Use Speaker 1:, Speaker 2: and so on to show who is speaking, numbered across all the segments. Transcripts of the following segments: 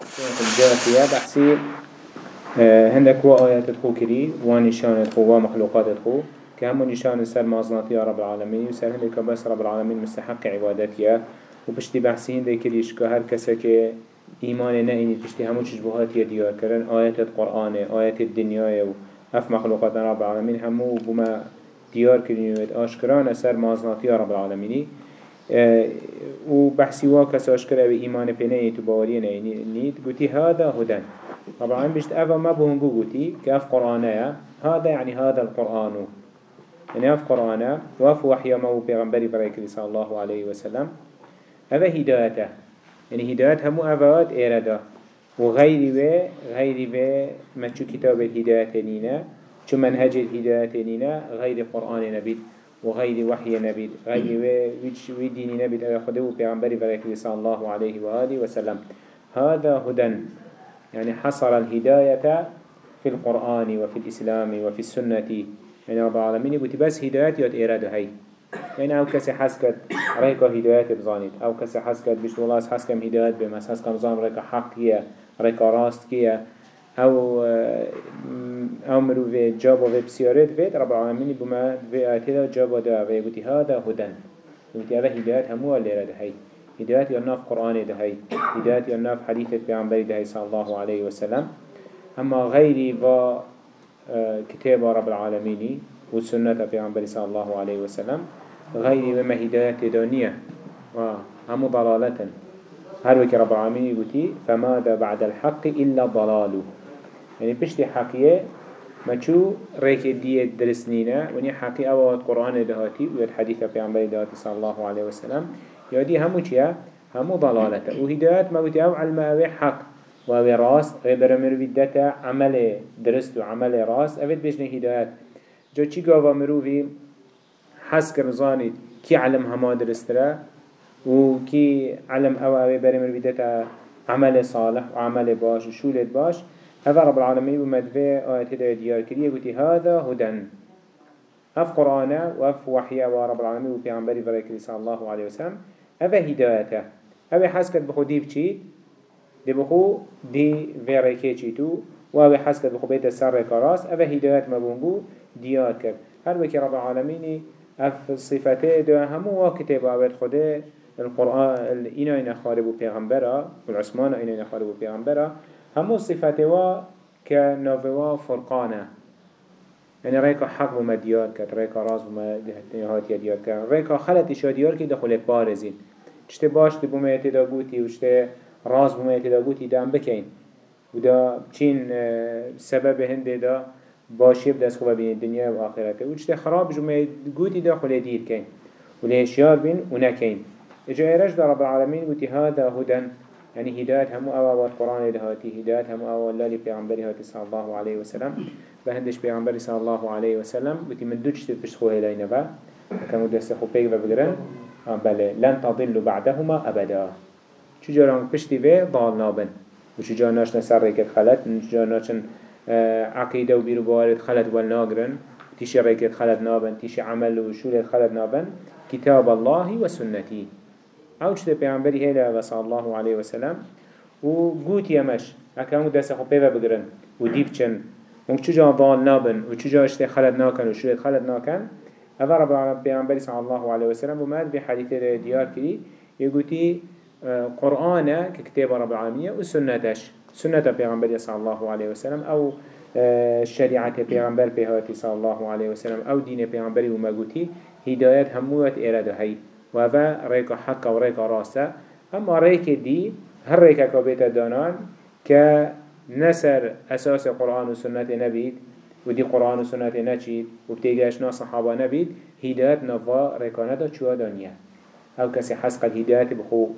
Speaker 1: الجاثية بحسي آه، هندك هو آيات الخو كري ونشان الخو ومخلوقات الخو كهم نشان سر مازناتي رب العالمين وسر هندك بس رب العالمين مستحق عبادتيا وبشتي بحسي هندك كريش كهر كسك إيمان نائني تشتي همو تشبهات يديار كرن آيات القرآن آيات الدنيا وأف مخلوقات رب العالمين همو بما ديار كرينيوت آشكران سر مازناتي رب العالمين و بحثي واكس اشكر أو ايمان بينه تو باوري نيت قلتي هذا هدى طبعا بشت افا ما بهنگو قلتي كاف قرآنية هذا يعني هذا القرآن. يعني اف قرآن واف وحي ما هو بيغنبري بريك صلى الله عليه وسلم هذا هدايته يعني هدايته مو افاد ايرادا وغيري به غيري به ما شو كتاب الهداية نينا شو منهج الهداية نينا غير قرآن نبيت وغير وحي نبي غير وي ديني نبي أبي خده وبيغنبري فريكي صلى الله عليه وآله وسلم هذا هدى يعني حصل الهداية في القرآن وفي الإسلام وفي السنة. يعني رب العالمين يقول بس هداية يد هاي يعني أو كسي حسكت ريكا هداية بزانيت أو كسي حسكت والله حسكم هداية بمس حسكم زان ريكا حق كيا ريكا راست كيا أو أو مروفي جابا في بسيارات فيت رب العالمين بما في آتدا جابا دا في قلت هذا هدن. قلت هذا هدايات هموها اللي رد هاي هدايات يرناف قرآن ده هاي هدايات يرناف حديثة بيعنبري ده هاي صلى الله عليه وسلم. أما غيري با كتاب رب العالمين والسنة بيعنبري صلى الله عليه وسلم غيري بما هدايات دانية همو ضلالة هر وكي رب العالمين يقولي فماذا بعد الحق إلا ضلاله. يعني بشتي حقية ما شو ريك دي درسنينا وني حقي أوات قرآن دهاتي ويد حديثة في عمبالي دهاتي صلى الله عليه وسلم. يودي همو چيا همو ضلالته وهدايات ما قلت أو علم أوي حق وأوي راس غير مروي داتا عمل درست وعمل راس أفيد بيشني هدايات جو چي قاوا مروي حس كرزاني كي علم هما درسترا وكي علم أو أوي برمر بداتا عمل صالح وعمل باش وشولت باش. هذا رب العالمين ومدفع آيات هداية ديار كريه قلت هذا هدى. هف قرآن وف وحي ورب العالمين وبيعنبري فريكري صلى الله عليه وسلم. هذا هدايته هذا حسكت بخو دي بچيت دي بخو دي فريكي چيتو وهذا حسكت بخو بيت السر كراس هذا هدايات مبونغو ديار كر هل وكي رب العالمين أف صفته ده همو وكتب عبد خده القرآن إنا إنا خاربو پیغمبرا والعثمان إنا إنا خاربو پیغمبرا. همو صفته وا كنوفوا فرقانه. يعني ريكا حق بما ديار كت ريكا راس بما هاتي ديار كت ريكا خلطش ديار كت دخل بارزين چته باش دي بما يتدا قوتي وچته راس بما يتدا قوتي دام بكين ودا چين سبب هنده دا باشي بدست خوبا بين الدنيا وآخرته وچته خراب جمع قوتي دا خل دير كين ولهشيار بين ونكين إجا إيرش رب العالمين قلت هذا هدى يعني هداية همو أول القرآن هاتي هداية همو أول لالي بيعنبري هاتي صلى الله عليه وسلم بهندش بيعنبري صلى الله عليه وسلم قلت من دوش تفش خوه لين با كانوا دست خو بيك بقرن بله. لن تضلوا بعدهما أبدا. شو جران بشتي في ضال نابن. وشو جران ناش نسر ريكت خلت وشو جران ناش عقيدة وبيرو بوارد خلت والناقرن تيشي ريكت خلت نابن تيشي عمل وشولت خلت نابن. كتاب الله وسنتي أو چه پیامبری هیله و صلی الله علیه و سلم و گوت یمش اکه دست خو پیو بگرن و دیب چن. اون چجا ضال نابن و چجا اشته خلد ناکن و شوید خلد ناکن اول رب پیامبری صلی الله علیه و سلم و مد به حدیث دیار کری. یگوتی آه، قرآن که کتاب رب العالمین و سنتش سنت پیامبری صلی الله و سلم أو آه، شریعت پیامبر بهاتی صلی الله و سلم أو دین پیامبری و مگوتی هدایت هموت اراده هی وفا ريكا حقا وريكا راسا. اما ريكا دي هر ريكا كبيت دانان كنسر أساس قرآن وسنة نبيد ودي قرآن وسنة نچيد وبتيجاش ناس صحابة نبيد هدايت نفا ريكانا دا چوا دانيا. أو كسي حسق الهدايت بخو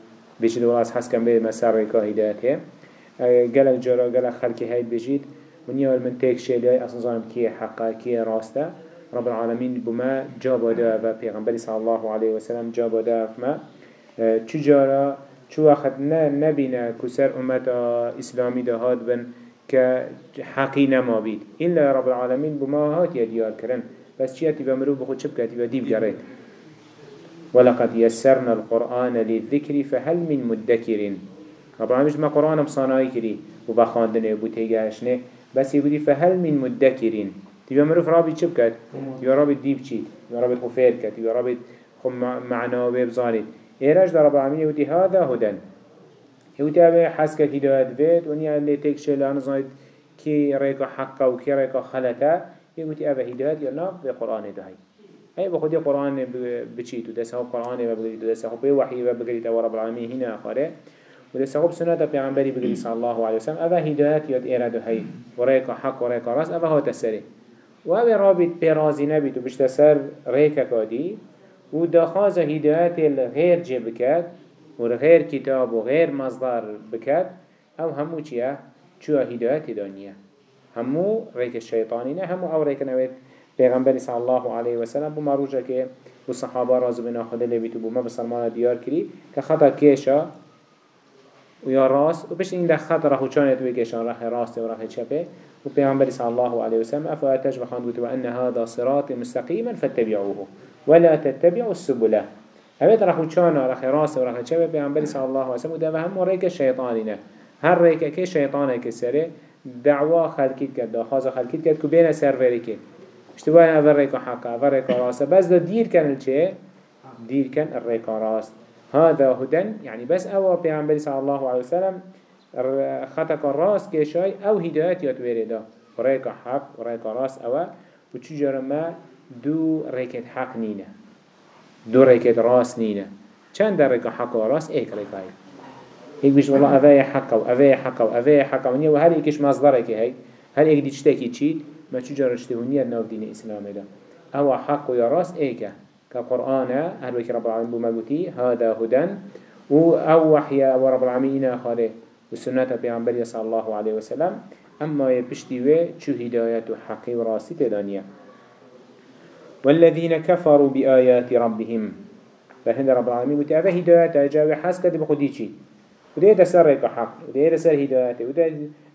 Speaker 1: بيشد ولاس حسكا بي مسار ريكا هدايت هي قلق جرا قلق خلقي هيد بجيد من يوم من تيك شيء أصلا ظالم كي حقا كي راستا. رب العالمين بما جاب دا و پیغمبر صلى الله عليه وسلم جاب دا ما. چجارا چو وقت نه نبینه کسر امت اسلامی ده هاد بن که حقی نما بید إلا رب العالمين بما هات يديار كرن بس چياتي بمرو؟ بخود شب كاتي بديب جريت ولقد يسرنا القرآن للذكر فهل من مدكر رب العالمين ما قرآن بصانعي كري وبخاندنه وبتيجاشنه بس يقولي فهل من مدكرين تبقى مروف رابي چه بكت يا رابي ديب چيت يا رابي خفير كت يا رابي خم معنا وبزانيت إيراج در رب العالمين يقولي هذا هدن. يقولي هذا حسكة هدايات فيت ونيا اللي تكشل زايد كي ريكا حقا وكي ريكا خلتا يقولي هذا هدايات يرنا بقرآن دهي. أي بخدي قرآن بچيت ودسه قرآن وبقريت ودسه بوحي وبقريت ورب العالمين هنا آخره ودسه بسنة پیغمبری بقري صلى الله عليه وسلم أبا هدايات يد إرادو هاي وريكا حق وريكا راس أبا هو تسري و او رابط پرازی نبید و بشت سر ریک کادی و دخواز هدایت غیر جه بکد و غیر کتاب و غیر مصدر بکد. او همو چیه؟ چوه هدایت دانیه. همو ریک شیطانی نه همو او ریک نوید پیغمبر صلی الله علیه و سلم بو مروجه که بو صحابه راز بنا خدا لبیتو بو ما بسلمان دیار کری که خطا کیشا و یا راست. و بش این ده خط راه چانت و کشان راه راست و راه چپه. و پیغمبر صلی الله علیه و سلم افا اتش بخاند بوتو ان هذا صراط مستقیما فاتبعوه ولا تتبعوا السبل. هبت رخو چانا رخ راست و رخ چپه پیغمبر صلی الله علیه و سلم و ده هم ریک شیطانینه. هر که شیطانه که سره دعوا خلقیت کرد خاص خلقیت کرد که بین سروری که. اشتباه اول ريكا حقا اول ريكا راسا بس ده دير كان الچه دير كان الريكا راس هذا هدن يعني بس أو پیغمبر صلى الله عليه وسلم خطك الراس كشاي أو هدايات يتويري ده ريكا حق وريكا راس أو. وچجر ما؟ دو ريكت حق نينه دو ريكت راس نينه چند در ريكا حق وراس ايك ريكاي هيك بيش والله اوه حق و اوه حق و اوه حق و وهر ايكش مصدرك هي هر ايك دي چتكي چيت ما چو جارشته ونيا ناف دين إسلام دا هو حق يا راس إيكا كقرآن هل وكي رب العالمين بمجوتي هذا هدى أو وحي أو رب العالمين خاله. والسنة بيعنبري صلى الله عليه وسلم أما يبشتي وي شو هداية حقي وراسي تدانيا والذين كفروا بآيات ربهم. فهند رب العالمين قلت أفا هداية جاوي حاسكة بخدي چي وده ريك حق وده يتسر هداية وده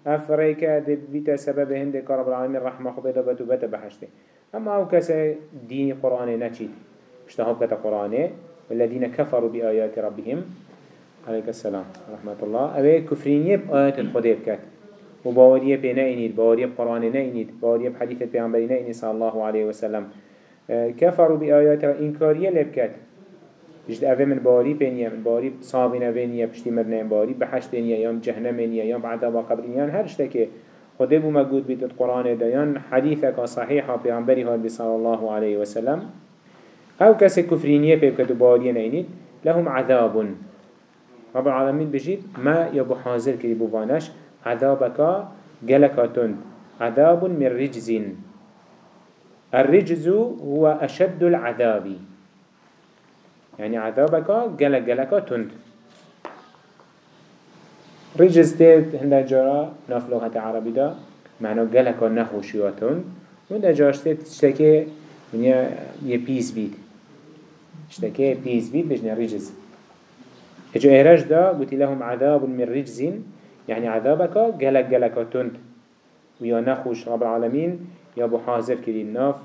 Speaker 1: افريكا دي بيتا سبب هندي كرب العالمين رحمة خبيتا بتو بتا بحشته اما أو كسا ديني قرآن نچيد اشتهاب قرآن والذين كفروا بآيات ربهم. عليك السلام رحمة الله. اوه كفرينيه بآيات الخدير كات. وباوريه بي نأينيد باورية بقرآن نأينيد باورية بحديثة بيعنبري نأيني صلى الله عليه وسلم. كفروا بآيات إنكارية لبكات جد اوه من باری بینیه من باری صابین اوینیه پشتی مرنه باری بحشت اینیه یا جهنمینیه یا بعذاب قبرینیه هر شته که خده بو مجود بيت القرآن ديان حديثك صحيحة بعنبري هاد صلى الله عليه وسلم. أو كسي كفرينية بيبكتو باريين عينيد لهم عذاب. رب العالمين بجيد ما يبو حاضر كري بوانش عذابك جلك تند عذاب من رجز الرجز هو أشد العذاب. يعني عذابك جلك جلك تند رجز تيت هنده جارا ناف لغة عربي دا معنى جلك نخوشي تند وهنده جارش تيت تشتكي من يه بيس بيت اشتكي بيس بيت بجنا رجز. اجو ايراج دا قلت لهم عذاب من رجز يعني عذابك جلك جلك تند ويا نخوش رب العالمين يا ابو حاضر كري الناف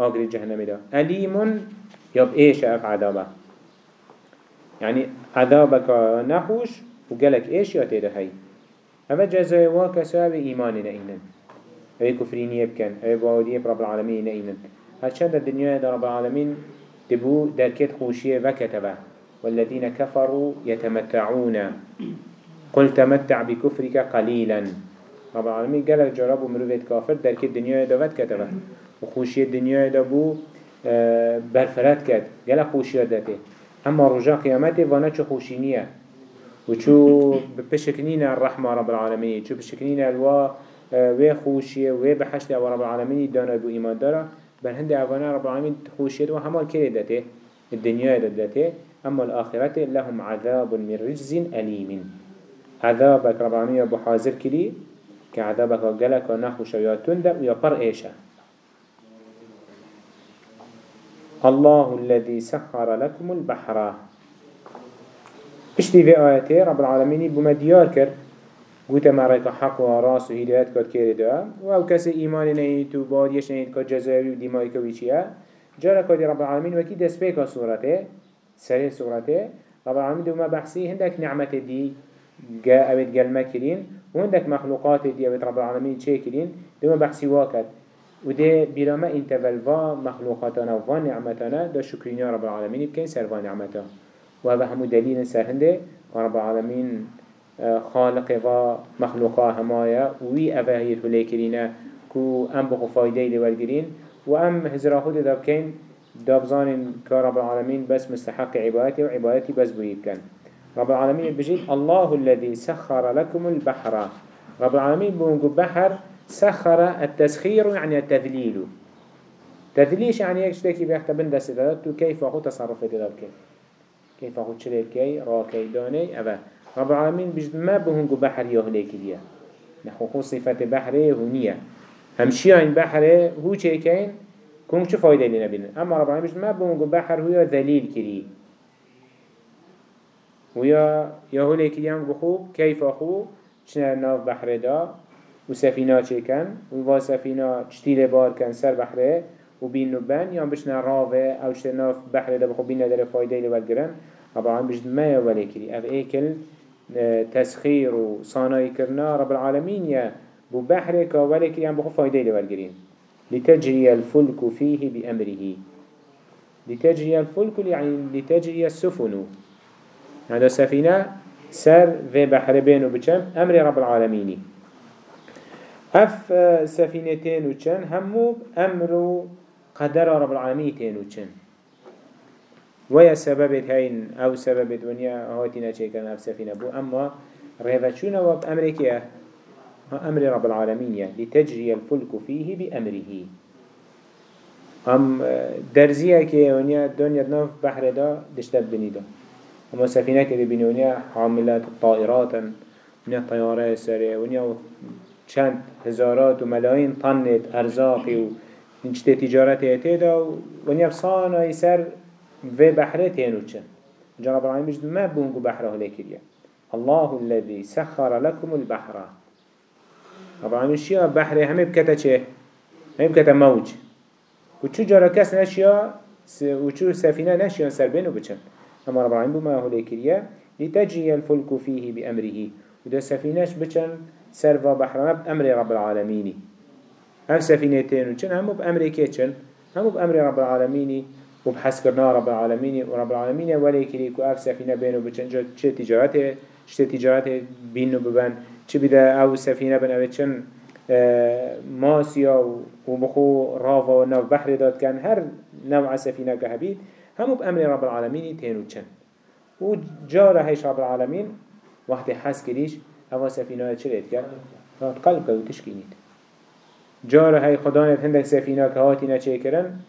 Speaker 1: آقري جهنم دا. أليم يب إيش اف عذابه يعني عذابك نحوش وقالك إيش يا تيدا هاي؟ هذا جزاء واكسا بإيماننا إينن هاي كفرين يبكن هاي باودية برب العالمين إينن هاتشان الدنيا دا رب العالمين تبو دركت خوشية وكتبه. والذين كفروا يتمتعون. قل تمتع بكفرك قليلا. رب العالمين قال جربوا مروفيت كافر دركت الدنيا دا كتبه وخوشية الدنيا دا بو آه، برفرات كت. قال خوشية داته اما رجا قيامته وأنا چو خوشينيه وچو بشكنين الرحمة رب العالمين چو بشكنين الوا آه، وي خوشيه وي بحشت أو رب العالمين دانا بو ايمان دارا بل هند اوانا رب العالمين خوشيه و هما كري داته الدنيا داته أما الآخرة لهم عذاب من رجز أليم. عذابك رب العالمين أبو حاضر كري كعذابك قلق ونخوش ويا تندب ويا بر إيشا. الله الذي سخر لكم البحر. اشتي في آياته رب العالمين بما ديار كر. قوت ما رأيك حق وراس وهدايات كد كيري دا أو كسي إيمان نهيت و باديش نهيت كد جزاوي و دمائي كويشيا جارة كد رب العالمين وكي دس بيكا سورته. سري سورته رب العالمين دوما بحثي هندك نعمة دي جاء أبد قلما كرين وعندك مخلوقات دي أبد رب العالمين شيء كرين دي بحثي واكد وده بيرما انت فالفا مخلوقاتنا وفا نعمتنا ده شكرين رب العالمين بكين سر نعمته وهذا همو دليل سر هنده رب العالمين آه، خالق فا مخلوقا همايا وي أفاهير هليكرين كو أم بخو فايده لولگرين و أم هزرا خود دابكين دابزان كرب العالمين بس مستحق عبادتي وعبادتي بس بويد كان رب العالمين بجيد الله الذي سخر لكم البحر. رب العالمين بونقو بحر سخر التسخير يعني التذليل. تذليش يعني يكشتكي بيختبن دست كيف أخو تصرف دابكين كيف أخو تشريل كي راكي داني؟ أبا. رب العالمين بجد ما بهنقو بحر يهليك ليه نحو صفة بحره هنية همشي عن بحره هو چه كين كون چه فايدة لنا بينا اما رب العالمين ما بونگو بحر هو ذليل كري ويا يا هو ليك يان بخو كيف آخو؟ چنا ناف بحر دا. وسفينة كان ووا سفينة چتيل بار كان سر بحره وبين نبان يان بشنا راوه أو چنا ناف بحر دا بخو بينا در فايدة لولگرن رب العالمين بجد ما يا ولي كري اف ايكل آه، تسخير وصاناي كرنا رب العالمين يا بو بحر كاولك يعني بخو فايدة لولگرين لتجري الفلك فيه بأمره. لتجري الفلك يعني لتجري السفن. هذا سفينة سر في بحر بينه بچم أمر رب العالمين. أف سفينتين وچن همو أمر قدر رب العالمين تين وچن ويا سببت هين أو سببت ونيا هاتينا چيكن أف سفينة بو أما وب أمريكية. أمر رب العالمين يعني لتجري الفلك فيه بأمره. هم درزيه كي ونيا الدنيا ناف بحر دا دشتب بني دا اما سفينة كي بني ونيا حاملات الطائرات ونيا طيارة سريع ونيا چند هزارات وملايين طنت أرزاقي ونشتي تجارت يتيدا ونيا بصانا يسر في بحر تينو چن جرب العالمين مجد ما بونقو بحره لكريا الله الذي سخر لكم البحر. رب العالمين شيا بحر همه بكتا چه؟ همه بكتا موج و چو جارا کس نشیا و چو سفینه نشیا سر بینو بچن اما رب العالمين بما هو لكريا لتجري الفلك فيه بأمره وده سفينش بچن سر و بحرنا بأمر رب العالمين هم سفينتين وچن همو بأمر كيچن همو بأمر رب العالمين وبحس كرنا رب العالمين ورب العالمين ولي كريك وأف سفينة بينو بچن جا چه تجارته چه تجارته بينو ببن چه بده أو سفینه بن أو چن آه، ماسیا و بخو رافا و نو بحر داد کن هر نوع سفینه که هبید همو بأمر رب العالمين تینو چن. و جاره هیش رب العالمين وقت حس کریش أو سفینه چه رید کرد؟ قلب که و تشکینید جاره هی خدانت هندک سفینه که هاتی نچه کرن.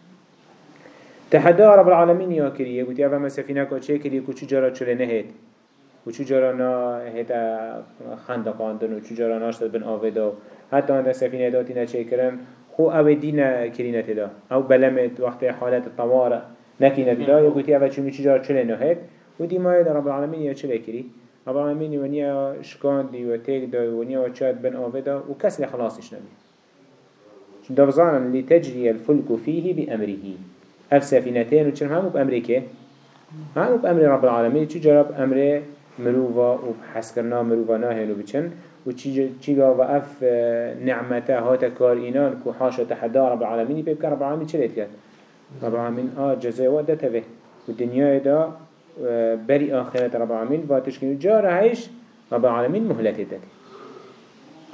Speaker 1: تحدا رب العالمين يا كريه قلت يا فما سفينة كو چه كريه كو چو جارا چله نهيد و چو جارا نا هتا خندقاندن و چو جارا ناشتد بن آویدا. حتی آن سفینه داتی نچه کرن خو أو دین کرینه تدا. أو بلمت وقت حالت طوارئ نكينة دا يقولي أول شو مش جار چله نهيد ودي ما يد رب العالمين يا چله كري رب العالمين ونيا شكان دي وتيك دا ونيا وشاد بن آويدا وكسر خلاصش نبي دفزانا لتجري الفلك فيه بأمره أف سفينتين وچن همو بأمريكا همو بأمر رب العالمين چو جرب أمره مروفا و حس کرنا مروفا ناهنو بچن. و چیگا و اف نعمته هات کار اینان که حاشا تحدا رب العالمینی پیب که رب العالمین چه لید کرد؟ رب العالمین آه جزای و ده تبه و دنیای دا بری آخرت رب العالمین و تشکیل جاره هیش رب العالمین مهلت ده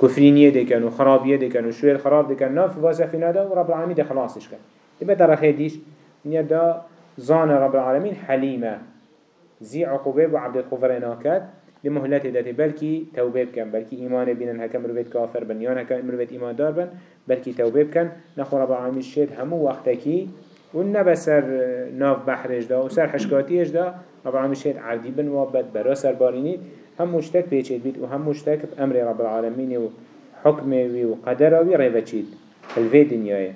Speaker 1: كفرينية دكان وخرابية دكان وشوية الخراب دكان ناف واسفنا دا ورب العالمين ده خلاصش كان تبقى ترى خيديش نيا دا زان رب العالمين حليمة زي عقوبه و عبد الخفر ناكد لمهلت داته بلكي توبه بكن بلكي إيمان بينن هكا مروفيت كافر بن يان هكا مروفيت إيمان دار بن بلكي توبه بكن نخو رب العالمين الشيد همو وقتكي ونبا سر ناف بحرش دا وسر حشكاتيش دا رب العالمين الشيد عردي بن وابد برا سر بارينيد هم مشتك بيچيد بيت وهم مشتك بأمر رب العالمين وحكمه وقدره وريفتشيد الفي دنياي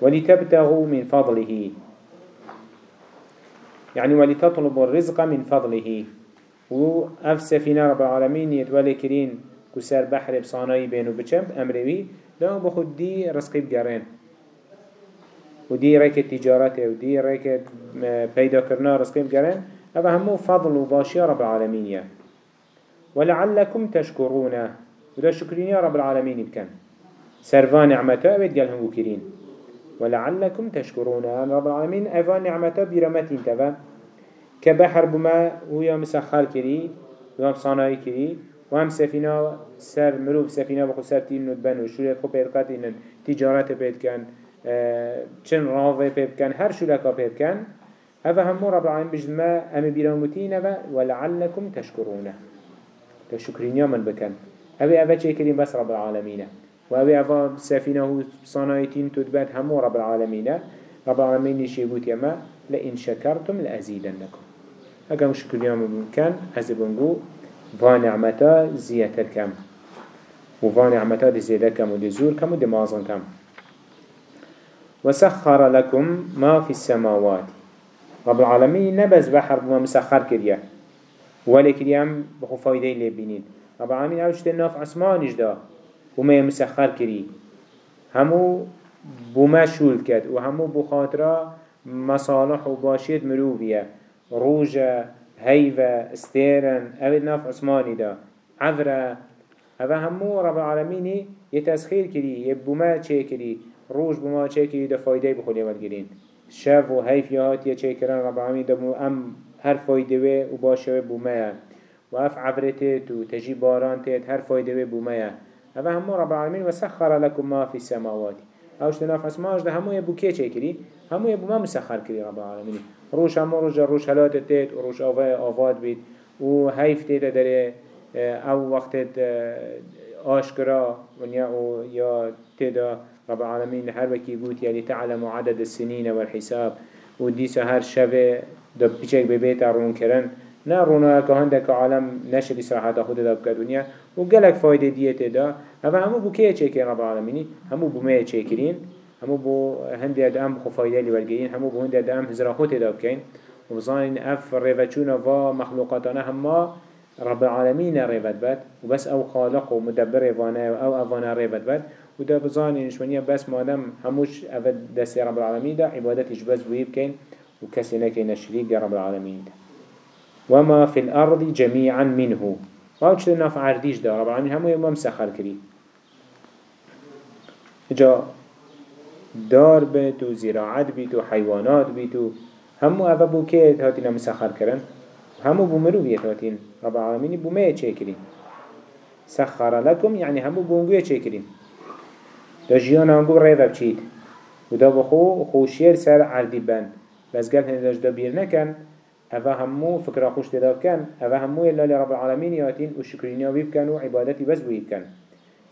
Speaker 1: ولتبتغوا من فضله. يعني ولتطلب الرزق من فضله. و أف سفينة رب العالمين يتولي كرين كسر بحر بصاناي بينو بچم امروي لا بخد دي رزقي بگرين و دي ريك تجارته و دي ريك پیدا کرنا رزقي بگرين اما همو فضل و باشي رب العالمين ولعلكم تشكرون. وده شكرين يا رب العالمين بكن سرفان نعمته بيت قال هم كرين. ولعلكم تشكرون رب العالمين. أفان نعمته برمتين تبا كبحر بما ويا مسخر كري ويا صناعي كري وهم سفينة سر مروف سفينة بخو سر تين ندبن وشورية خو بيرقات إن تجارت بيت كان چن راوه بيت كان هر شولكا بيت كان هذا هم رب العالمين بجمع أم بيرامتين ولعلكم تشكرونه تشكرين يا من بكن أبي أبا كريم بس رب العالمين وأبي أبا سفينة صنايتين تدبت هم رب العالمين رب العالمين يشيبوت يما لئن شكرتم لأزيدنكم أقام شكر يوم بكن أزبنقو فان نعمتا زيادة كم وفان نعمتا دي زيادة كم ودي زور كم ودي مازن كم وسخر لكم ما في السماوات. رب العالمين نبز بحر بما مسخر كريا ولي كريام بخو فايدة اللي بينين رب العالمين اوشت الناف عثمانش دا وما مسخر كري همو بما شول كد وهمو بخاطرة مصالح وباشيت مروفية روجة هيفا استيرن اوه ناف عثماني دا. عذرة هذا همو رب العالمين يتسخير كري يبوما چه كري روج بما چه كري دا فايدة بخولي والگرين شف و هيف يهات يا چه كرن رب العالمين دا ام هر فايدة و باشه بوما و اف عبرتت و تجي باران تيت هر فايدة بوما هذا همو رب العالمين وسخر لكم ما في السماوات. اوش تناف اسماش ده همو يبو كي چه كري همو يبو ما مسخر كري رب العالمين. روش همو روش روش هلات تيت و روش آوه آواد بید. و هیف تیت داره آه، أو وقت آه، آشکرا و یا تیدا رب العالمین هر وکی گوت یعنی تعلم عدد السنین والحساب و دیسا هر شبه دا پیچک ببیت رون کرن. نه رونا که هنده عالم نشد إسراحات خود دا بکد ونیا و گلک فایده دیت دا اما همو بو که چه رب العالمینی؟ همو بو میه چه کرین همو بو هندي ادام خفايدة اللي والجين همو بو هندي ادام هزرا خوت دا بكين وبظان اف ريفتشونا و مخلوقاتنا هما رب العالمين ريفت بات وبس أو خالق ومدبر ريفانا أو افانا ريفت بات وده بظان نشونيا بس مادم هموش افد دست رب العالمين دا عبادتش بس بويب كين وكسي نكين الشريك رب العالمين دا. وما في الأرض جميعا منه. واوش ناف عرديش دا رب العالمين همو يمام سخر كري جا دار بيت و زراعت بيت و حيوانات بيت و همو اوه بو که هاتینا مسخر کرن؟ همو بو مروفیت هاتین رب العالمين بو ميه چه کرین؟ سخر لكم يعني همو بونگوية چه کرین؟ دا جيان هنگو ريفا بچيد و دا بخو خوشير سر عردي بند. بس قال هنداش دا بير نكن اوه همو فكرة خوش تدا بكن اوه همو يلا لرب العالمين ياتين و شكرين بيبكن و عبادتي بس بيبكن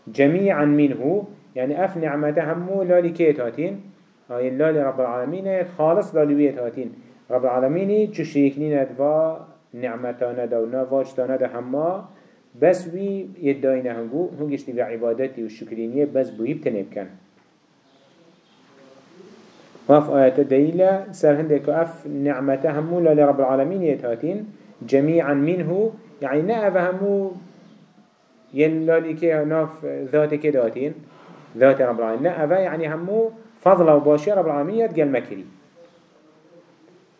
Speaker 1: جميعا منه يعني اف نعمته همو لالي كيت هاتين هاي لالي رب العالمين خالص لالي ويت هاتين رب العالمين چو شريكنين ادوا نعمتانا دا و نواجتانا دا هما بس وي يداين هنگو هنگشتي في عبادتي و شكرينيه بس بويب تنبكن وف آيات دليلة سر هندك اف نعمته همو لالي رب العالمين يتهاتين جميعا منه يعني نا همو ين لالي كي ناف ذاتي كداتين ذات رب العالمين. لا أبا يعني همو فضل وباشي رب العالمين يتقل مكري.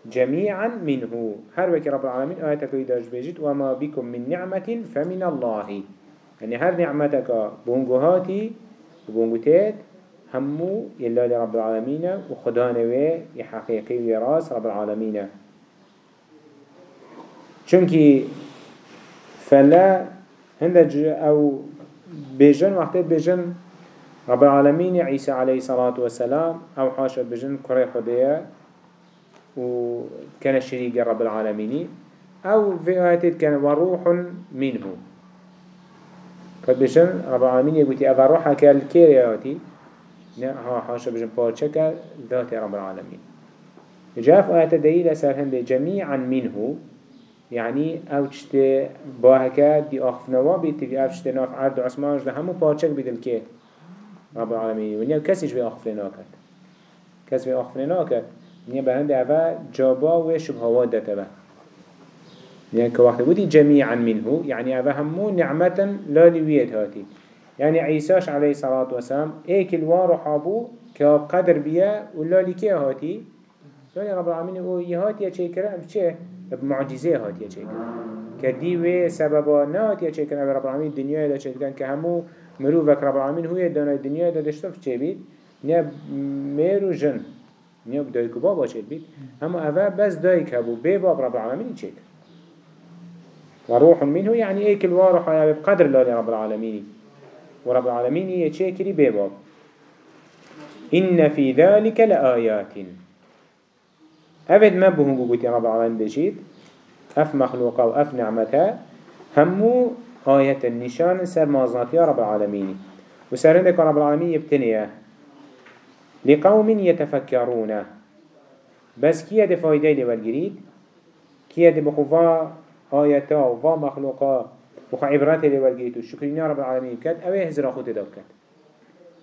Speaker 1: جميعا منه. هر وكي رب العالمين آياتك يداش بيجت وما بكم من نعمة فمن الله. يعني هر نعمتك بونغوهاتي وبونغوتات همو يلا لرب العالمين وخدا نوي يحقيقي وراس رب العالمين. چونكي فلا هندج أو بيجن وقت بيجن رب العالمين عيسى عليه الصلاة والسلام أو حاشا بجن كري خدية وكان الشريك رب العالمين أو في آيات كان وروح منه. فبجن رب العالمين يقول أبا روحا كالكيرياتي ها حاشا بجن بارشكا ذات رب العالمين. جاء في آيات دليل سرهم جميعا منه يعني أو تشت باهكا دي آخفنوا بيت في افشت ناف عرض عثمان ده همو بارشك بدل كيه رب العالمين ونیا کسیش به آخفره ناکد کس به آخفره ناکد ونیا به هنده اوه جابا و شبهوات داته به يعني كوقت بودي جميعا منه يعني أبا همو نعمة لا لويت هاتي يعني عيساش عليه الصلاة والسلام ايك الوار حابو كقدر بيا ولا لكي هاتي يعني رب العالمين هو يهاتي يا شيء كرام بشي بمعجزه هاتيه چه كدي وي سببا ناتيه چه كان رب العالمين الدنيا دا چه كان كهمو مروفك رب هو دانا الدنيا دا دشتف چه بيت؟ نيا ميرو جن. نيا بدايكو بابا چه بيت؟ اما اوه بس دايك هبو. بي باب رب العالمين چه وروح منه يعني ايك الواروح بقدر الله رب العالمين ورب العالمين يتشكري بي باب. إن في ذلك لآيات. أفد ما بهم قلت رب العالمين بجيد أف مخلوقة وأف نعمته همو آية النشان سر مازنات يا رب العالمين وسرندك رب العالمين يبتنيه لقوم يتفكرون بس كيه دي فايده دي والجريد كيه دي بخوفا آياتا وفا مخلوقا وخا عبرات والشكرين يا رب العالمين كد اوه هزرا خود دو كد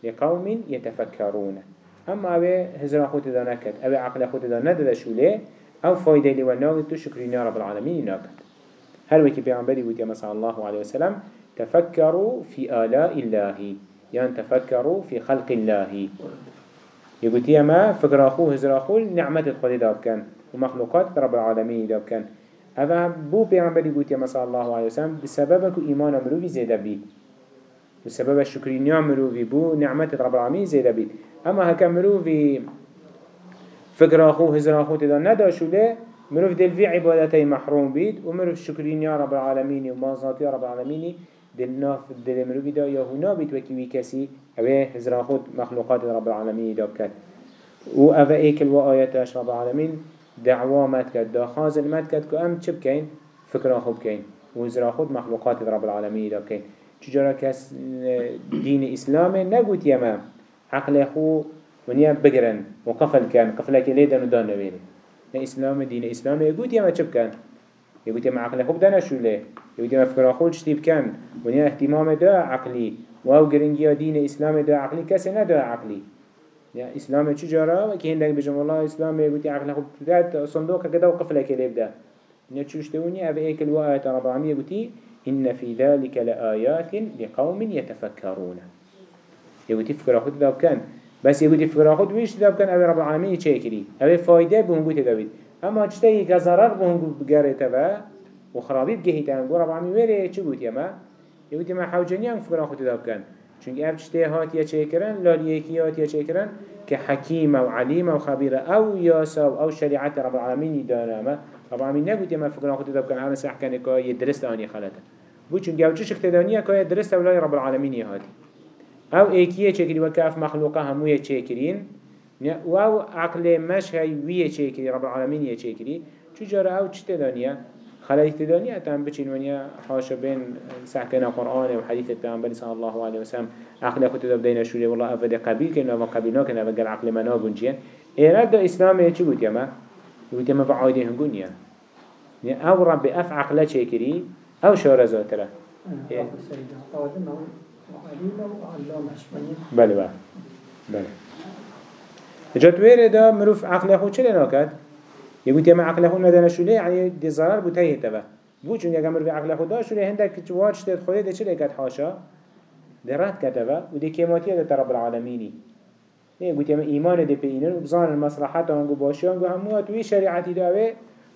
Speaker 1: لقوم يتفكرون اما اوه هزرا خود دا نكد اوه عقل خود دا ندد شوله أو فايده والناغد تو شكرين رب العالمين ناكد هل وكي بيعنبري ودي صلى الله عليه وسلم تفكروا في آلاء الله؟ يعني تفكروا في خلق الله. يقول يما فكر أخوه هزر أخوه نعمة الخلي داب كان ومخلوقات رب العالمين داب كان. هذا بو بيعنبري يما صلى الله عليه وسلم بسبب إيمان مروفي زيادة بيت بسبب الشكرين مروفي بو نعمة رب العالمين زيادة بيت أما هكا مروفي فكر أخوه هزر أخوه تدا نداشو له مروف دل في عبادتي محروم بيت ومروف شكرين يا رب العالمين ومازنات يا رب العالمين. دل ناف دل مروفي دا يا هنا بيت وكي كسي. اوه هزرا خود مخلوقات رب العالمين دا بكت و اوه ايكل و رب العالمين. دعوة مات كت دا خازل مات كت كو أم چه بكين فكرا خوب كين. و هزرا خود مخلوقات رب العالمين دا بكين چجارا كس دين اسلام نقوت يما عقل خو ونیا بگرن. و قفل کن. قفل که لیدن و اسلام دین اسلام یگوت یما چه بکن. یگوت یما عقل خوب دانه شوله. یگوت یما فکر خود شتی بکن ونیا اهتمام دا عقلی. و أو گرنگی دین اسلام دا عقلی کسی ندا عقلی. یا اسلام چی جارا؟ و که هندک بجم الله اسلام یگوت عقل خوب داد صندوق کدا و قفل که لیبدا نه چوش تونی أو ایکل و آیت رب العالمین یگوتی إن في ذلك لآيات لقوم يتفكرون يقول تفكر أخذ ذا كان بس يقول يفكر خود ويش داب كان أبي رب العالمين يشكري أبي فايدة بهنجو تدابيد أما تشتهي كزرار بهنجو بجارة تبا وخرابيت جهي تان رب العالمين ويري چه قلت يما يقول يما حوجني أن فكر خود داب كان چونك أب تشتهي هات يا شكرن لا ليكي هات يا شكرن كحكيمة وعليمة وخبيرة أو ياسا أو شريعة رب العالمين يدانا رب العالمين نقول يما فكر خود داب كان أنا سح كان كا آني خلته بو چونك أو چه شكتدانية كا أولاي رب العالمين يهاتي أو ایکیه چکری و کاف مخلوقه همویه چکرین و أو عقل مش هی ویه چکری رب العالمین یه چکری چجاره أو چه تدانیه خلايك تدانية تام بچين ونيا حاشا بين سحكنا قرآن وحديث التنبالي صلى الله عليه وسلم عقل أخو تدب دينا شوري والله أفد قبيل كنا وقبيلنا كنا بقى العقل منا بنجيا إيراد دا إسلام يجي قلت يما قلت يما فعايدي هنقونيا أو رب أف عقل شورا زوترا إيه. بله بله. بله. جات ويره دا مروف عقل خود چه ناكد يقول يما عقل خود ندانا شوله يعني دي ضرر بوتايه تبا بو چون يگه مروف عقل خود دا شوله هندك واج تد خوده ده چه لكت حاشا؟ ده رد كتبا ودي كيماتيه ده رب العالميني نه يقول يما ايمان ده بينن وبزان المصلحات هنگو باشي هنگو هموات وي شريعتي داوه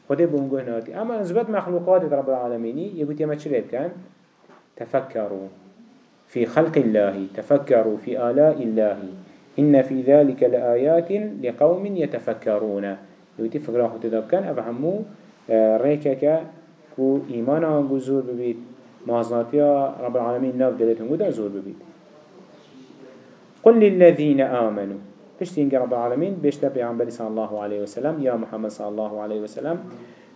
Speaker 1: خوده بونگو ناتي اما نسبت مخلوقات رب العالميني يقول يما چه كان تفكروا في خلق الله تفكروا في آلاء الله. إن في ذلك لآيات لقوم يتفكرون. يوتي فكرة أخو تدبكن أفهمو آه، ريكك كو إيمانا هنگو زور ببيت. مازناتيا رب العالمين ناف دلتهم دا زور ببيت. قل للذين آمنوا. بشتين رب العالمين بيشتا بيعنبري صلى الله عليه وسلم يا محمد صلى الله عليه وسلم.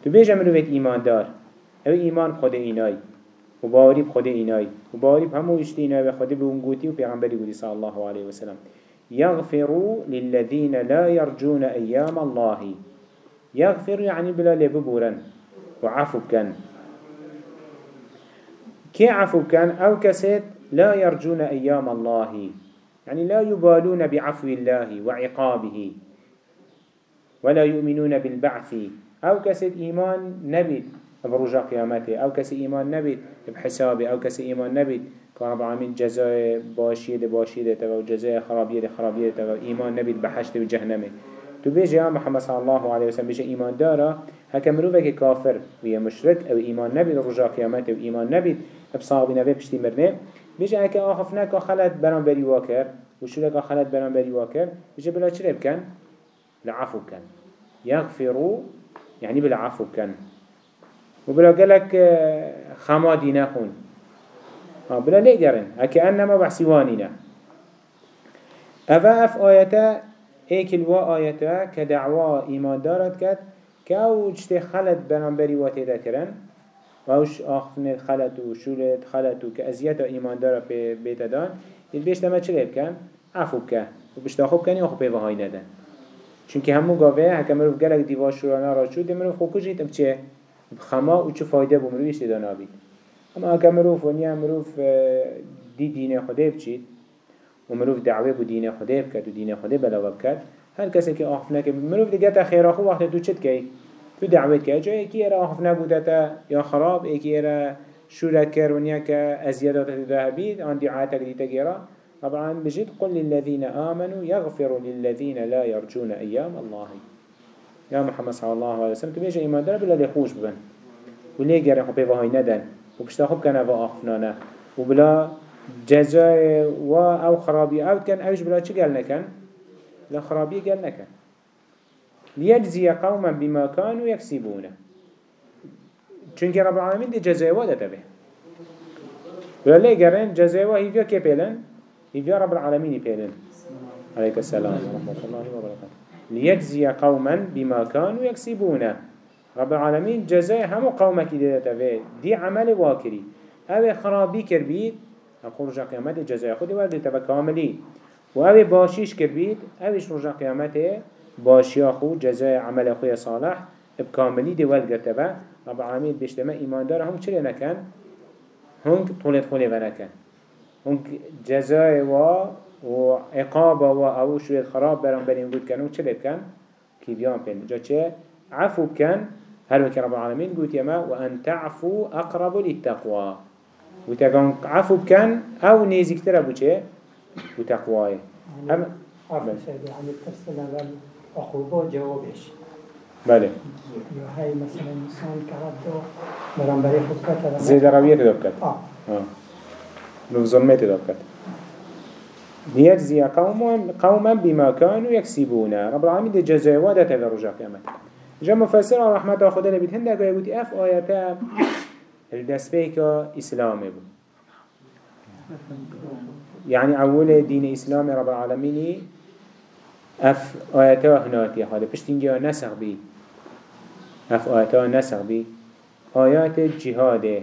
Speaker 1: تبيجا مروفيت إيمان دار أو إيمان خود إيناي و باوری بخود اینای و باوری همو اشتی اینای به خود به اونگوتی و پیغمبری گودی صلی الله علیه وسلم. يغفروا للذين لا يرجون أيام الله. يغفر يعني بلا لببورا وعفو كان كي عفو كان أو كسيت لا يرجون أيام الله. يعني لا يبالون بعفو الله وعقابه ولا يؤمنون بالبعث. أو كسيت إيمان نبي برجع قيامته أو كسي إيمان نبيت بحسابه أو كسي إيمان نبيت كان رب العالمين جزاء باشيه ده باشيه ده تبا وجزاء ده تبا إيمان نبيت بحشت بجهنمه تو بيجي يا محمد صلى الله عليه وسلم بيجي إيمان دارا هكا مروفك كافر ويا مشرك أو ايمان نبي رجا قيامت أو ايمان نبي بصاحب نبي بشتي مرنه. بيجي هكا آخفناك خلت بران بري واكر وشولك خلت بران بري واكر بيجي بلا چرب كان لعفو كان يغفروا يعني بلا عفو كان وبلا قالك خما ديناخون بلا ليه قرن هكا أنما بحسيوانينا أفا أف آياتا ايك الوا آياتا كدعوة إيمان دارت كت كاو جتي خلت برانبري واتيدا كرن ووش آخفنت خلت و شولت خلت و كأزيتا إيمان دارا بيتا دان. البيش تما چلي بكن عفو بكن و بشتا خوب كن يخو بيوه هاي ندن. چونك همو گاوه هكا مروف گلک دیوا شورانا را شد مروف خو کجیت ام چه؟ بخما و چه فایده بو مروفش تدا نابید اما هكا مروف ونیا مروف دی دین خوده بچید و مروف دعوه بو دین خوده بکد و دین خوده بلاوه بکد هر کسی که آخف نکه مروف دیگه تا خیره خو وقت تو چت کی؟ تو دعوت که جای کی را آخف نبوده تا یا خراب ایکی را شورت کر ونیا که ازیادات ذهبید آن دعایت دیتا گیرا طبعا بجد قل للذين آمنوا يغفر للذين لا يرجون أيام الله. يا محمد صلى الله عليه وسلم تبيش إيمان دار بلا لخوش ببن. وليه جرى خبي وهاي ندن. وبشتا خب كان وآخفنانا وبلا جزاء و أو خرابي أو كان اوش بلا چه قال نكن لا خرابي قال نكن ليجزي قوما بما كانوا يكسبون چونك رب العالمين دي جزاء وادا تبه ولا ليه قرن جزاء وهي فيها كي بيلن هي رب العالمين بيلن عليك السلام ورحمة الله وبركاته ليجزي قوما بما كانوا يكسبون. رب العالمين جزاء هم قومك تبه دي عمل واكري. أو خرابي كربيت أقول رجع قيامته جزاء خودي ورد تبا كاملي. وأبي باشيش كربيت أبيش رجع قيامته باشي أخو جزاء عمل أخويا صالح بكاملي دي ورد تبا رب العالمين بيشتما إيمان دار هم چلي نكن؟ هنك طولت خولي ونكن. هنك جزاء و وعقابة و أو شوية خراب برام برين بود كانوا چلي بكن كيبيان بين. جا چه؟ عفو بكن هل وكي رب العالمين؟ قلت يما وأن تعفو أقرب للتقوى. وتكون عفو بكن أو نيزك ترى بوچه وتقواه
Speaker 2: أما عفو يعني ترسل عقوبة جوابش.
Speaker 1: بله
Speaker 2: هاي مثلا إنسان كهذا برام بري خود كتر.
Speaker 1: زيد روية تدبكت
Speaker 2: آه.
Speaker 1: آه. لو ظلمة تدبكت ليجزي قوما قوما بما كانوا يكسبون. رب العالمين دي جزاء وادة تذا رجع قيامت جا مفسر رحمة خدا نبيت هندك يقول اف آياتا الدسبيك إسلامي بو يعني أول دين إسلام رب العالمين اف آياتا هناتي هذا بشتنجي نسخ بي اف آياتا نسخ بي آيات الجهاد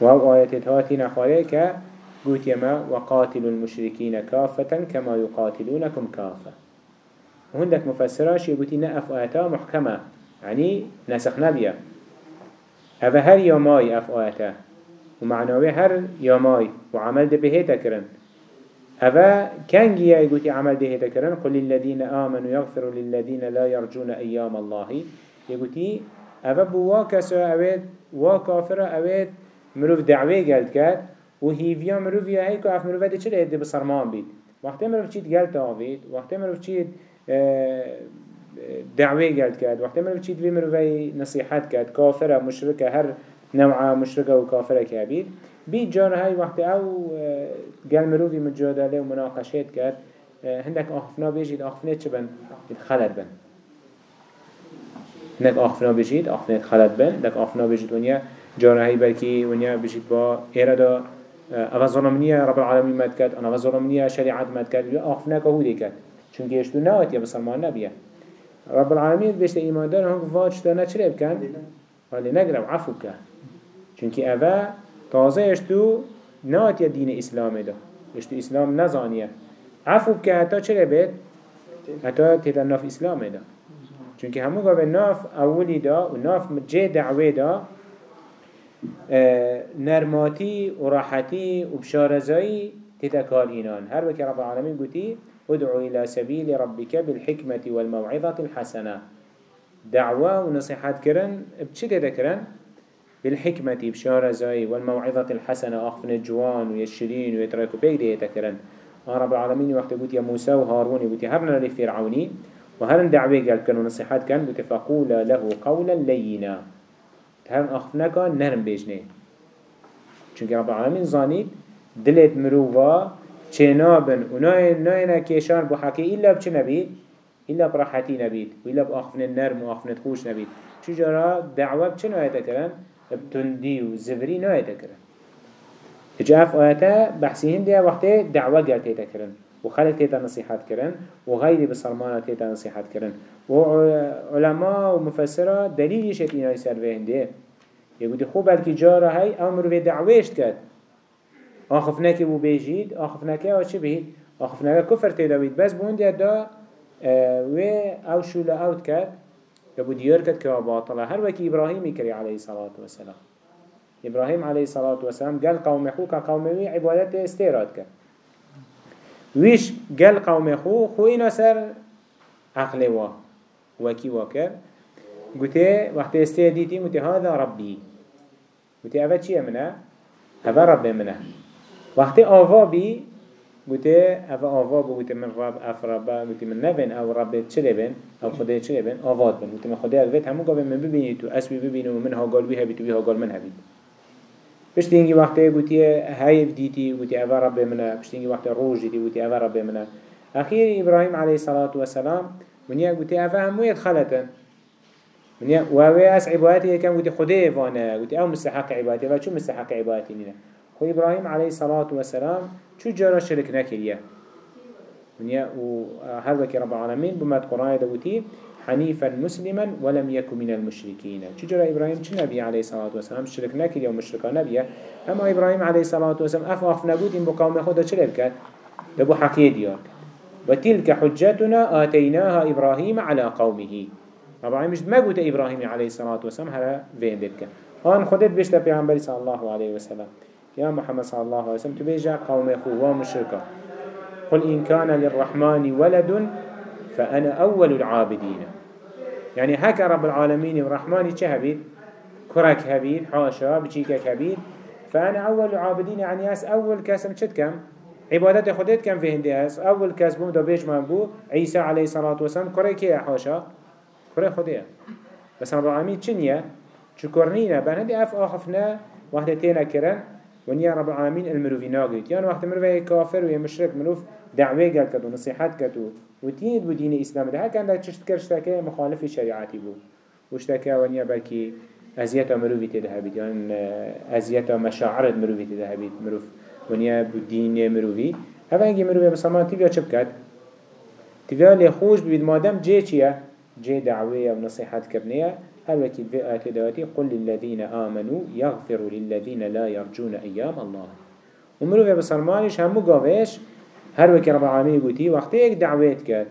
Speaker 1: وهو آيات هاتي نخوالي که قلت يما وقاتلوا المشركين كافة كما يقاتلونكم كافة. وهندك مفسراش يقولي نأف آياتا محكمة. يعني نسخ نبيه هذا هر يوماي أف آياته ومعنوه هر يوماي. وعمل ده بهيتا كرن. هذا كان جيا يقولي عمل ده كرن؟ قل للذين آمنوا يغفروا للذين لا يرجون أيام الله. يقولي هذا بوا كسو أويد وكافر أويد مروف دعوة قلت كات وهيفيا مروف يا هيكو اف مروف ده چل يده بصرمان بيت وقت مروف چيت قلت آويد وقت مروف چيت آه دعوه قلت كاد وقت ما بتشيد في مروي نصيحات كاد كافرة مشركة هر نوع مشركة وكافرة كابيد بيت جار هاي وقت أو قال مروي مجادلة ومناقشات كاد هندك آخفنا بيجيد آخفنا چبن خلد بن هندك آخفنا بيجيد آخفنا خلد بن هندك آخفنا بيجيد ونيا جار هاي بلكي ونيا بيجيد با إرادا أفا ظلمنية رب العالمين مد كاد أنا ظلمنية شريعات مد كاد آخفنا كهودي كاد چونك يشتو نوات يا بسلمان نبيه رب العالمين بيشت إيمان دار هم فاج تانا چلي بكن ولی نگرم عفو که چونکه اوه تازه اشتو نات یا دین اسلام ده اشتو اسلام نزانیه عفو که حتی چرا بید؟ حتی تیتا ناف اسلام ده چونکه همون گاوه ناف اولی دا و ناف جه دعوه دا نرماتی و راحتی و بشارزایی تیتا کار اینان هر وکی رب العالمین گوتی ادعو إلى سبيل ربك بالحكمة والموعظة الحسنة. دعوة ونصيحات كرن بشكل ذكرن بالحكمة بشارة زي والموعظة الحسنة. أخفن الجوان ويشرين ويتركوا بيك دي تكرن رب العالمين وقت قلت يا موسى وهارون قلت هرنا لفرعوني وهرن دعوه قال كان ونصيحات كان بتفقول له قولا لينا هرن أخفنا كان نرم بيجنه چونك رب العالمين زانيد دلت مروفا چنابن و ناينا كيشان بو حكي إلا بچه نبيد إلا براحتي نبيد وإلا بأخفن النرم وأخفن خوش نبيد شو جرى دعوة بچه نايتا كرن بتندي وزفري نايتا كرن اجاف آياتا بحثي هندية وقته دعوة قال تيتا كرن وخلق تيتا نصيحات كرن وغيري بصرمانة تيتا نصيحات كرن. وعلماء ومفسرة دليل شتينا يسر في هندية يقول خوب بلكي جارة هاي أمر في دعويشت كد آخفناك بو بيجيد آخفناك چه بيد آخفناك كفر تيدا بيد بس بوندي دا آه، و أو شولا اوت كد يبو ديار كد كوا باطلة هر وكي إبراهيم كري عليه الصلاة والسلام. إبراهيم عليه الصلاة والسلام قال قوم خو كقوم وي عبادت استيراد كد ويش قال قوم خو خو إنا سر عقل وا وكي وكر قلت وقت استيديتي قلت هذا ربي قلت أفا چيه منه أفا رب منه وقت آوا بي گوته اوه آوا بو گوته من رب اف رب گوته من نبین أو رب چلی بین أو خدای چلی بین آواد بین گوته من خدای الوید همون گاوه من ببینی تو اسبی ببینی و من ها گال وی هبید و وی ها گال من هبید پشت اینگی وقتی گوته هایف دیتی گوته اوه رب منه. پشت اینگی وقتی روش دیتی گوته اوه رب منه. اخیر ابراهیم علیه الصلاة والسلام منیا گوته اوه همویت خلطن منیا و اوه از عبادتی یکم گوته خدای وانه. گوته أو مستحق عبادتی و چون مستحق عبادتی نینه. خو إبراهيم عليه الصلاة والسلام شو جرى شرك نكريه ونيا وهذا وكي رب العالمين بما القرآن دوتي حنيفا مسلما ولم يكن من المشركين. شو جرى إبراهيم شو نبي عليه الصلاة والسلام؟ شرك نكريه ومشركا نبيه أما إبراهيم عليه الصلاة والسلام أف أف نبوت إن بقوم خدا شرك دبو حقية ديار وتلك حجتنا آتيناها إبراهيم على قومه. طبعا مش ما قلت إبراهيم عليه الصلاة والسلام هذا فين دبك هان خدت بيشتا بيعنبري صلى الله عليه وسلم. يا محمد صلى الله عليه وسلم تبيجا قوم خواه مشركا قل إن كان للرحمن ولد فأنا أول العابدين. يعني هكا رب العالمين الرحمن چه هبيد كرك هبيد حاشا بچيكك هبيد. فأنا أول العابدين يعني أس أول كاسم شد كم؟ عبادت خدت كم في هندي أس أول كاسم دا بيج بو عيسى عليه الصلاة والسلام كرك يا حاشا؟ كرك خديه بس رب العالمين چنيا شكرنينا بان هندي أف آخفنا وحدة تينا كرن ونيا رب العالمين المروفي ناقيت يعني وقت مروفي كافر ويا مشرك مروف دعوه قال كدو نصيحات كدو وتين بو دين إسلام. ده كان ده تشت كرشتكي مخالف شريعتي بو وشتكي ونيا بلكي أزياتا مروفي تدهبيت يعني أزياتا مشاعر مروفي تدهبيت مروف ونيا بو دين مروفي هذا انجي مروفي بسلمان تيبيا چبكت تيبيا لخوش بيد مادم جي چيه جي دعوه ونصيحات كرنيه هل وكيل في آيات دواتي قل للذين آمنوا يغفروا للذين لا يرجون أيام الله. ومرو في بسرمانش همو قاوش هر وكي رب العالمين يقولي وقت ايك دعوات كات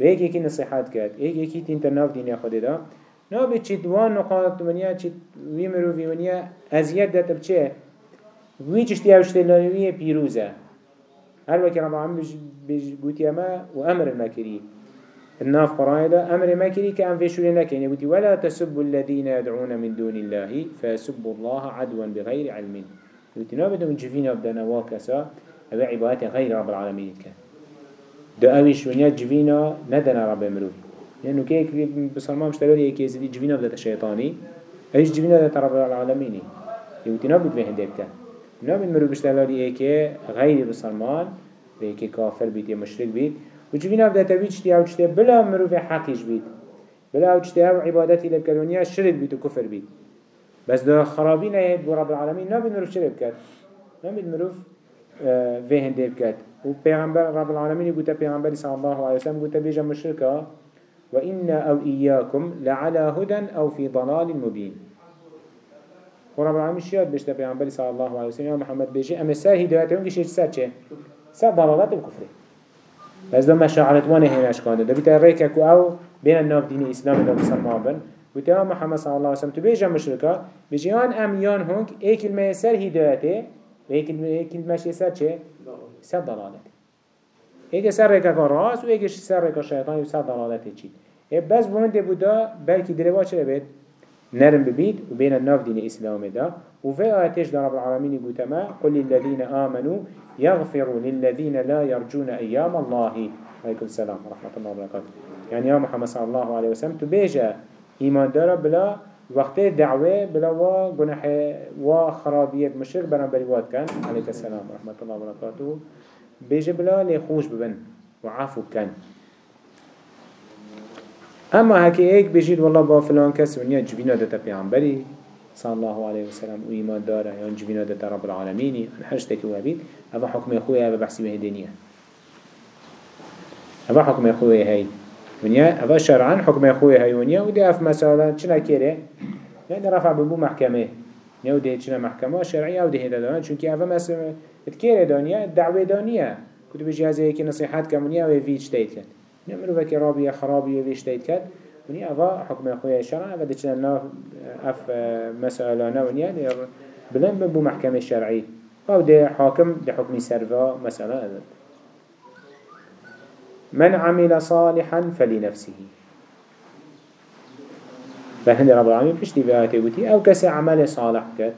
Speaker 1: ويك ايكي نصيحات كات ايك ايكي تنتناف دينيا خود دا نا بچه دوان نقاط چه وي مرو في منيا ازياد دات بچه؟ وي چشتي اوشتي لانوية بيروزة هر وكي رب العالمين بيقولي اما وامر المكري الناف قرآن أمر ما كري كأن في شولي لكن يقول ولا تسبوا الذين يدعون من دون الله فسبوا الله عدوا بغير علم. يقول نابد من جفينا بدنا واكسا هذا عبادة غير رب العالمين كان. دو أويش ونيا جفينا ندنا رب مروف لأنه كي بصرما مشتغل يكي يزيد جفينا بدأ الشيطاني؟ أيش جفينا بدأ رب العالمين؟ يقول نابد في هندب كان نابد مروف مشتغل يكي غير بصرمان بيكي كافر بيت يا مشرك بيت. وجبين أبدا تبيت شتي أو شتي بلا مروف حقيش بيت. بلا أو شتي أو عبادتي لبكرونيا شرك بيت وكفر بيت. بس ده خرابين يهد برب العالمين. مروف شرك كات نبي مروف آه في هنده بكات وبيغمبر رب العالمين يقول بيغمبر صلى الله عليه وسلم يقول بيجا مشركة وإنا أو إياكم لعلى هدى أو في ضلال مبين ورب العالمين شياد بيشتا بيغمبر صلى الله عليه وسلم محمد بيجي أما سار هدايتهم كيش سار چه؟ سار ضلالات الكفر. بس دو مشاعرت وانه هناش كانده ده بيتا ريكا كو أو بين الناف دين اسلام ده بسلمان بن. بيتا محمد صلى الله عليه وسلم تبيجا مشركا بيجيان اميان هنك اي كلمة يسر هدايته اي كلمة يسر چه؟ سر ضلالته ايك سر ريكا راس و ايك سر ريكا شيطان يسر ضلالته چي بس بمن ده بودا بلكي دلوا چه بيت؟ نرم ببيت وبين الناف دين إسلام ده وفي آتش رب العالمين بوتما قل للذين آمنوا يغفروا للذين لا يرجون أيام الله. عليكم السلام ورحمة الله وبركاته. يعني يا محمد صلى الله عليه وسلم تبيجا إيمان دارا بلا وقت دعوة بلا و جناح و خرابية مشرك برنبري واد كان عليك السلام ورحمة الله وبركاته بيجي بلا ليخوش ببن وعافو كان اما هكي ايك بيجيد والله با فلان كس ونيا جبينا دتا پیغمبري صلى الله عليه وسلم وإيمان داره. يعني جبينا دتا رب العالمين حشتك وابيد هذا حكم اخويا هذا بحسي مهدينية هذا حكم اخويا هاي ونيا هذا شرعا حكم اخويا هاي ونيا ودي اف مثلا چنا كيره يعني رفع ببو محكمه نيا ودي چنا محكمه شرعية ودي هدا دانا چونك هذا مثلا تكيره دانيا دعوه دانيا كنت بيجي هذا يكي نصيحات كمونيا ويفيج تيت كد نمرو وكي رابية خرابية ويش تيت كد ونيا هذا حكم اخويا شرعا هذا چنا ناف اف مسألة ونيا بلن ببو محكمة شرعي أو ده حاكم ده حكم سرفا مسألة هذا من عمل صالحا فلنفسه. فهند رب العالمين بشتي في آياته قلتي أو كسي عمل صالح كت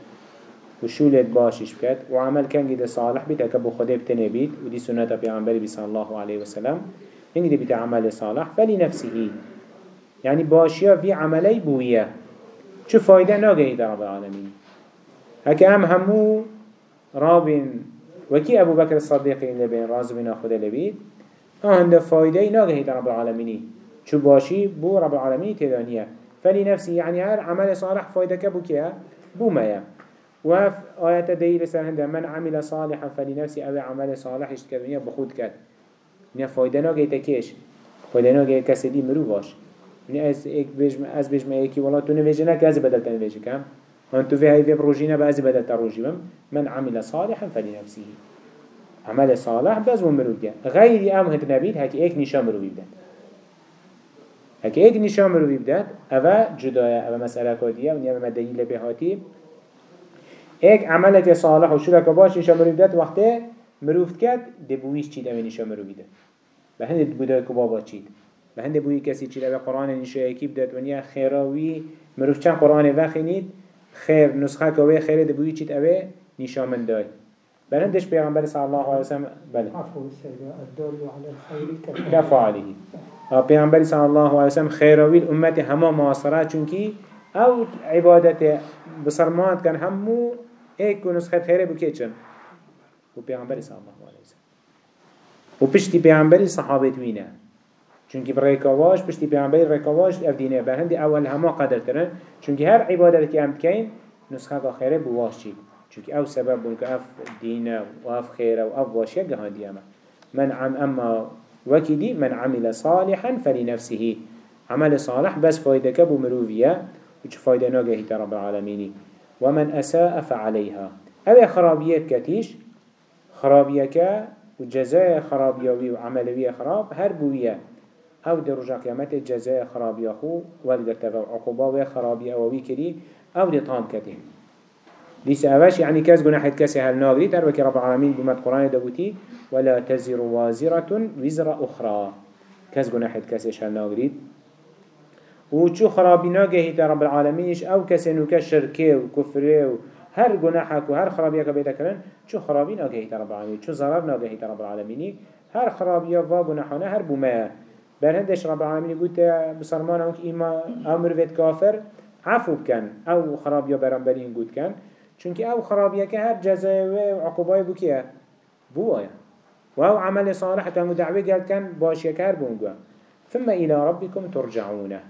Speaker 1: وشولت باشش بكت وعمل كان جدا صالح بيت اكبو خده بتنه بيت ودي سنة بيعنبري صلى الله عليه وسلم هنگده بيت عمل صالح فلنفسه. يعني باشيا في عملي بوية شو فايدة ناقه رب العالمين هكا هم همو رابين وكي أبو بكر الصديق اللي بين راز بنا خدا لبيت هنده فايدة ناقه رب العالمين شو باشي بو رب العالمين تدانية فلنفسه يعني هر عمل صالح فايدة كبو كيا بو مايا وف آيات دليل سر هنده من عمل صالحا فلنفسه أو عمل صالح اشتكدنيا بخود كد فایده ناگه تکیش. فایده ناگه کسی دی مرو باش. نیا از ایک بیجم از بیجم ایکی والا تو نویجه نکه از بدل تنویجه کم. وان تو في هاي في بروجينا بأز بدل تروجي من عمل صالحا فلنفسه عمل صالح بس من مروف غیر غیری ام هد ایک نشان مروفی بدن هک ایک نشان مروفی بدن جدا جدایه اوه مسئله کادیه و نیم مدهیل به هاتیب ایک عملت صالح و شرک باش نشان مروفی بدن وقتی مروفت کرد دبويش چید اوه نشان مروفی بدن به هند گدای کبابا چید. به هند بوی کسی قرآن نشان یکی بدد و نیم خیراوی. مروف چند قرآن وخینید خیر نسخه که اوه خیر دبوی چید اوه نشان من بلندش پیغمبر صلی الله علیه وسلم. بله.
Speaker 2: الخير
Speaker 1: كفاعله پیغمبر صلی الله علیه وسلم خیراوی الامت همه معاصره چونکی أو عبادت بسرمات كان همو ایک و نسخه خیره که چن. و پیغمبری صلی الله علیه وسلم. و پشتی پیغمبری صحابت وینه چونکی برکاواش پشتی پیغمبری رکاواش اف دینه. بر هندی اول همه قدر ترن چونکی هر عبادت که هم بکین نسخه خیره بو واش چید چونکی أو سبب بون که اف دینه و اف خیره و اف واشیه گهاندی اما من عم اما وكدي من عمل صالحا فلنفسه. عمل صالح بس فايدة كبو مروفية وش فايدة ناقه رب العالمين ومن أساء فعليها. أو خرابيات كتيش خرابيك وجزاء خرابيوي وعملوية خراب هربوية أو درجة قيامت جزاء خرابيا خو والدكتفا وعقوبة خرابية أو كري أو دي طام ليس أواش يعني كاس جناح كاس هالناغري تربك رب العالمين بما القرآن دبوتي ولا تزر وازرة وزر أخرى. كاس جناح كاس هالناغري وشو خرابي ناجه رب العالمين أو كسنو كشركه وكفره وهر جناحك وهر خرابيك بيتا كرن شو خرابي ناجه رب العالمين شو ضرر ناجه رب العالمين هر خرابي فا جناحنا هر بما برهندش رب العالمين قلت بصرمان أنك إما أمر فيت كافر عفو كان أو خرابي برنبرين قلت كان چونك أو خرابيك هر جزاء وعقوبة بكيه بوايا وهو عمل صالح كان دعوه قال كان باشيك هر بونقوا ثم إلى ربكم ترجعونه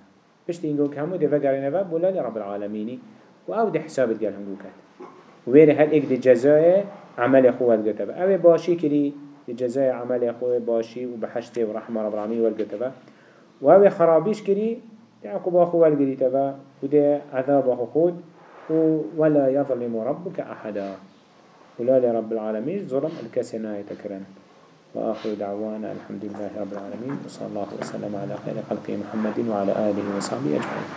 Speaker 1: بشت إنجو كهمو دفع قرينا باب بولا لرب العالمين وأو دي حسابت قال هنجو كات ويري هل إك دي جزاء عمل أخوة والقتبة أو باشي كري دي جزاء عمل أخوة باشي وبحشته ورحمة رب العالمين والقتبة وأو خرابيش كري دي عقوب أخوة والقتبة ودي عذاب أخو خود ولا يظلم ربك أحدا. ولا لرب العالمين ظلم الكسنا يتكرن. وآخر دعوانا الحمد لله رب العالمين. وصلى الله وسلم على خير خلقه محمد وعلى آله وصحبه أجمعين.